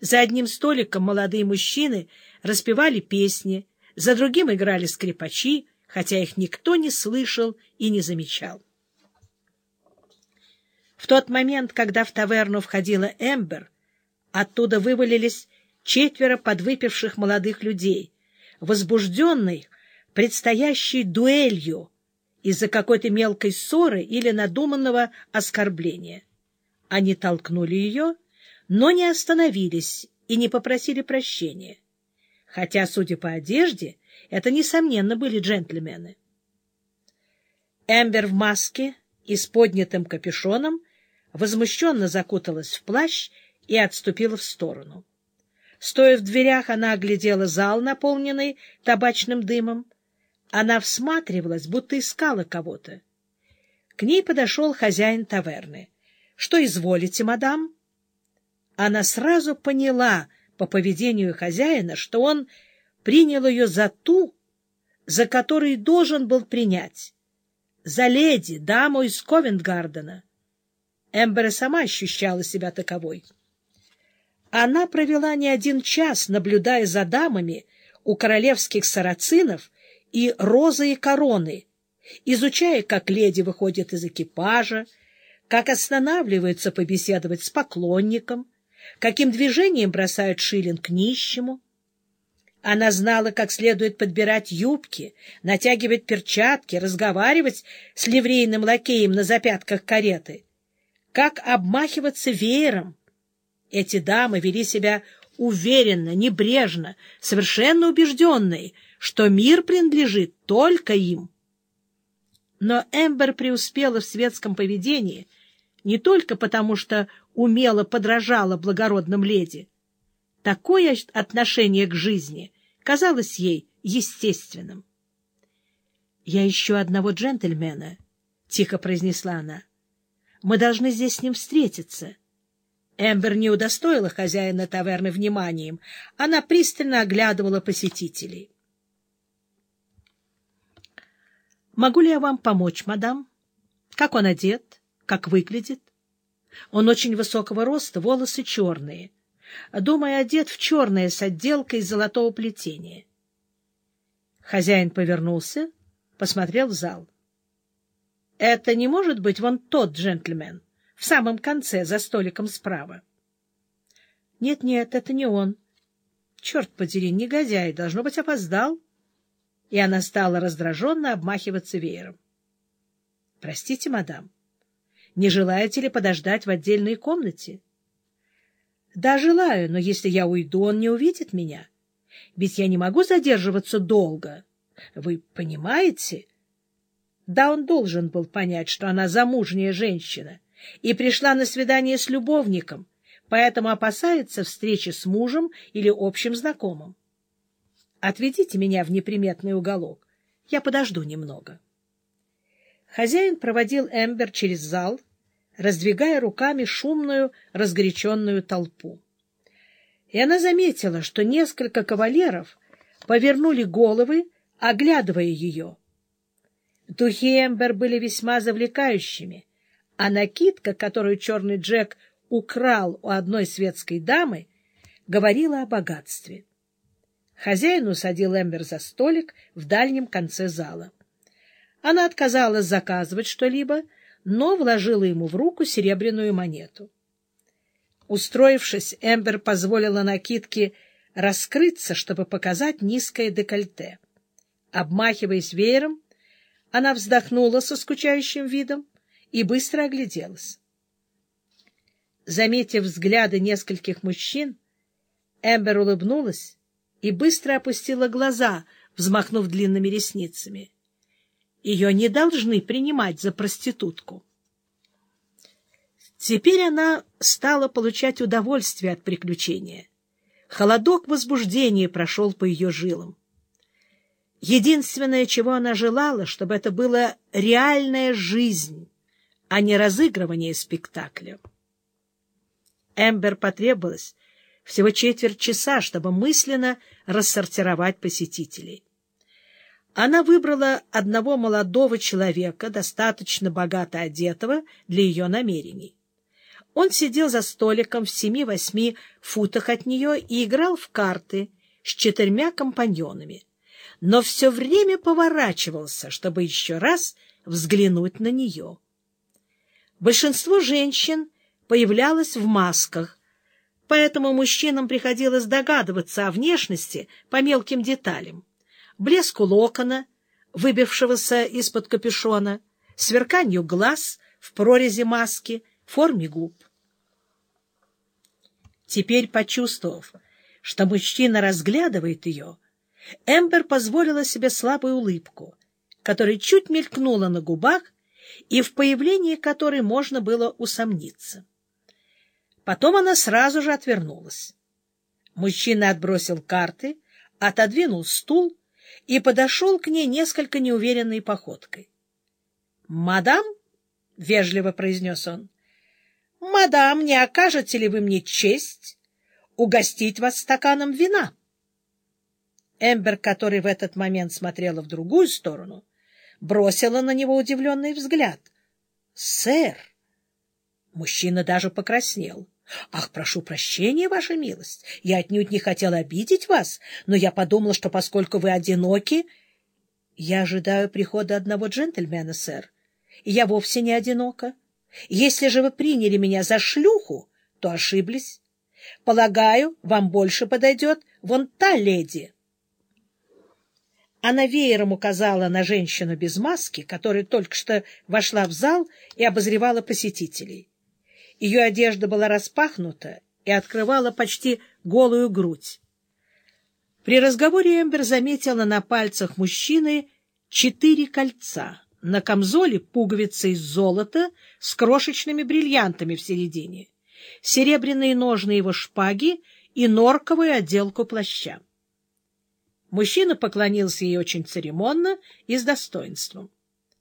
За одним столиком молодые мужчины распевали песни, за другим играли скрипачи, хотя их никто не слышал и не замечал. В тот момент, когда в таверну входила Эмбер, оттуда вывалились четверо подвыпивших молодых людей, возбужденных предстоящей дуэлью из-за какой-то мелкой ссоры или надуманного оскорбления. Они толкнули ее, но не остановились и не попросили прощения. Хотя, судя по одежде, это, несомненно, были джентльмены. Эмбер в маске и с поднятым капюшоном возмущенно закуталась в плащ и отступила в сторону. Стоя в дверях, она оглядела зал, наполненный табачным дымом. Она всматривалась, будто искала кого-то. К ней подошел хозяин таверны. — Что изволите, мадам? Она сразу поняла по поведению хозяина, что он принял ее за ту, за которой должен был принять. За леди, даму из Ковентгардена. Эмбера сама ощущала себя таковой. Она провела не один час, наблюдая за дамами у королевских сарацинов и розы и короны, изучая, как леди выходит из экипажа, как останавливается побеседовать с поклонником, каким движением бросают шиллинг нищему. Она знала, как следует подбирать юбки, натягивать перчатки, разговаривать с ливрейным лакеем на запятках кареты, как обмахиваться веером. Эти дамы вели себя уверенно, небрежно, совершенно убежденные, что мир принадлежит только им. Но Эмбер преуспела в светском поведении не только потому, что умело подражала благородным леди. Такое отношение к жизни казалось ей естественным. — Я ищу одного джентльмена, — тихо произнесла она. — Мы должны здесь с ним встретиться. Эмбер не удостоила хозяина таверны вниманием. Она пристально оглядывала посетителей. — Могу ли я вам помочь, мадам? Как он одет? Как выглядит? Он очень высокого роста, волосы черные. Думаю, одет в черное с отделкой золотого плетения. Хозяин повернулся, посмотрел в зал. — Это не может быть вон тот джентльмен, в самом конце, за столиком справа? Нет, — Нет-нет, это не он. Черт подери, негодяй, должно быть, опоздал. И она стала раздраженно обмахиваться веером. — Простите, мадам. — не желаете ли подождать в отдельной комнате? — Да, желаю, но если я уйду, он не увидит меня. Ведь я не могу задерживаться долго. Вы понимаете? Да, он должен был понять, что она замужняя женщина и пришла на свидание с любовником, поэтому опасается встречи с мужем или общим знакомым. Отведите меня в неприметный уголок. Я подожду немного. Хозяин проводил Эмбер через зал, раздвигая руками шумную, разгоряченную толпу. И она заметила, что несколько кавалеров повернули головы, оглядывая ее. Духи Эмбер были весьма завлекающими, а накидка, которую черный Джек украл у одной светской дамы, говорила о богатстве. Хозяин усадил Эмбер за столик в дальнем конце зала. Она отказалась заказывать что-либо, но вложила ему в руку серебряную монету. Устроившись, Эмбер позволила накидке раскрыться, чтобы показать низкое декольте. Обмахиваясь веером, она вздохнула со скучающим видом и быстро огляделась. Заметив взгляды нескольких мужчин, Эмбер улыбнулась и быстро опустила глаза, взмахнув длинными ресницами. Ее не должны принимать за проститутку. Теперь она стала получать удовольствие от приключения. Холодок возбуждения прошел по ее жилам. Единственное, чего она желала, чтобы это была реальная жизнь, а не разыгрывание спектакля. Эмбер потребовалось всего четверть часа, чтобы мысленно рассортировать посетителей. Она выбрала одного молодого человека, достаточно богато одетого для ее намерений. Он сидел за столиком в семи-восьми футах от нее и играл в карты с четырьмя компаньонами, но все время поворачивался, чтобы еще раз взглянуть на нее. Большинство женщин появлялось в масках, поэтому мужчинам приходилось догадываться о внешности по мелким деталям. Блеску локона, выбившегося из-под капюшона, сверканию глаз в прорези маски, форме губ. Теперь, почувствовав, что мужчина разглядывает ее, Эмбер позволила себе слабую улыбку, которая чуть мелькнула на губах и в появлении которой можно было усомниться. Потом она сразу же отвернулась. Мужчина отбросил карты, отодвинул стул и подошел к ней несколько неуверенной походкой. — Мадам, — вежливо произнес он, — мадам, не окажете ли вы мне честь угостить вас стаканом вина? Эмбер, который в этот момент смотрела в другую сторону, бросила на него удивленный взгляд. — Сэр! Мужчина даже покраснел. — Ах, прошу прощения, ваша милость, я отнюдь не хотел обидеть вас, но я подумал, что поскольку вы одиноки... — Я ожидаю прихода одного джентльмена, сэр, и я вовсе не одинока. Если же вы приняли меня за шлюху, то ошиблись. Полагаю, вам больше подойдет вон та леди. Она веером указала на женщину без маски, которая только что вошла в зал и обозревала посетителей. Ее одежда была распахнута и открывала почти голую грудь. При разговоре Эмбер заметила на пальцах мужчины четыре кольца, на камзоле пуговицы из золота с крошечными бриллиантами в середине, серебряные ножны его шпаги и норковую отделку плаща. Мужчина поклонился ей очень церемонно и с достоинством.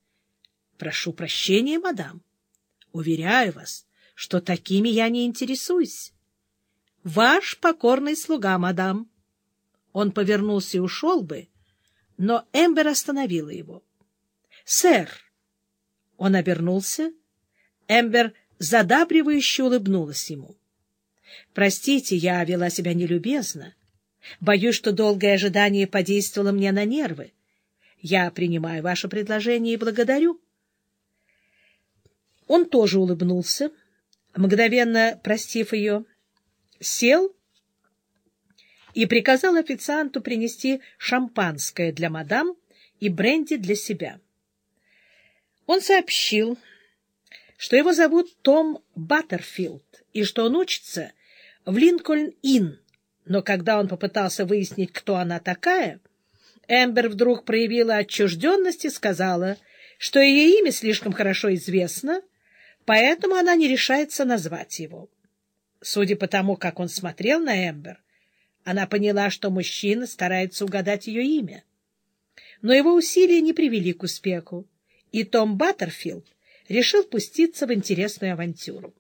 — Прошу прощения, мадам. Уверяю вас, что такими я не интересуюсь. Ваш покорный слуга, мадам. Он повернулся и ушел бы, но Эмбер остановила его. — Сэр! Он обернулся. Эмбер задабривающе улыбнулась ему. — Простите, я вела себя нелюбезно. Боюсь, что долгое ожидание подействовало мне на нервы. Я принимаю ваше предложение и благодарю. Он тоже улыбнулся мгновенно простив ее, сел и приказал официанту принести шампанское для мадам и бренди для себя. Он сообщил, что его зовут Том Баттерфилд и что он учится в Линкольн-Инн, но когда он попытался выяснить, кто она такая, Эмбер вдруг проявила отчужденность и сказала, что ее имя слишком хорошо известно — поэтому она не решается назвать его. Судя по тому, как он смотрел на Эмбер, она поняла, что мужчина старается угадать ее имя. Но его усилия не привели к успеху, и Том Баттерфилд решил пуститься в интересную авантюру.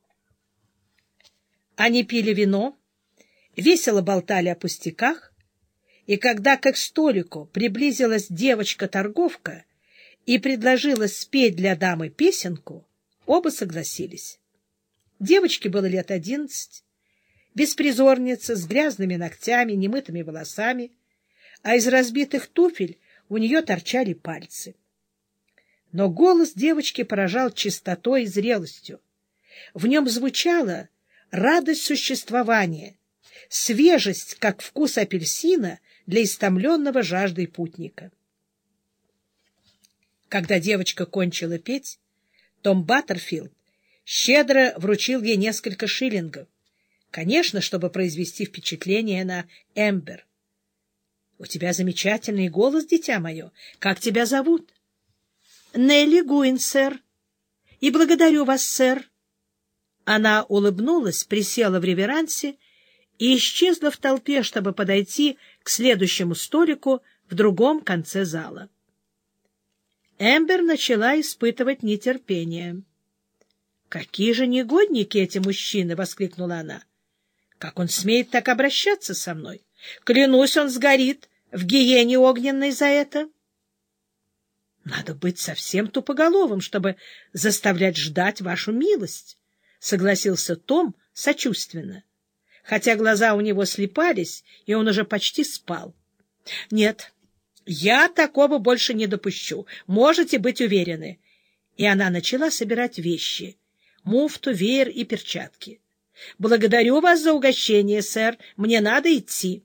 Они пили вино, весело болтали о пустяках, и когда к их столику приблизилась девочка-торговка и предложила спеть для дамы песенку, Оба согласились. Девочке было лет одиннадцать, беспризорница, с грязными ногтями, немытыми волосами, а из разбитых туфель у нее торчали пальцы. Но голос девочки поражал чистотой и зрелостью. В нем звучала радость существования, свежесть, как вкус апельсина для истомленного жаждой путника. Когда девочка кончила петь, том Баттерфилд щедро вручил ей несколько шиллингов. Конечно, чтобы произвести впечатление на Эмбер. — У тебя замечательный голос, дитя мое. Как тебя зовут? — Нелли Гуин, сэр. — И благодарю вас, сэр. Она улыбнулась, присела в реверансе и исчезла в толпе, чтобы подойти к следующему столику в другом конце зала. Эмбер начала испытывать нетерпение. «Какие же негодники эти мужчины!» — воскликнула она. «Как он смеет так обращаться со мной? Клянусь, он сгорит в гиене огненной за это!» «Надо быть совсем тупоголовым, чтобы заставлять ждать вашу милость. — согласился Том сочувственно, хотя глаза у него слепались, и он уже почти спал. — Нет, я такого больше не допущу, можете быть уверены. И она начала собирать вещи — муфту, веер и перчатки. — Благодарю вас за угощение, сэр, мне надо идти.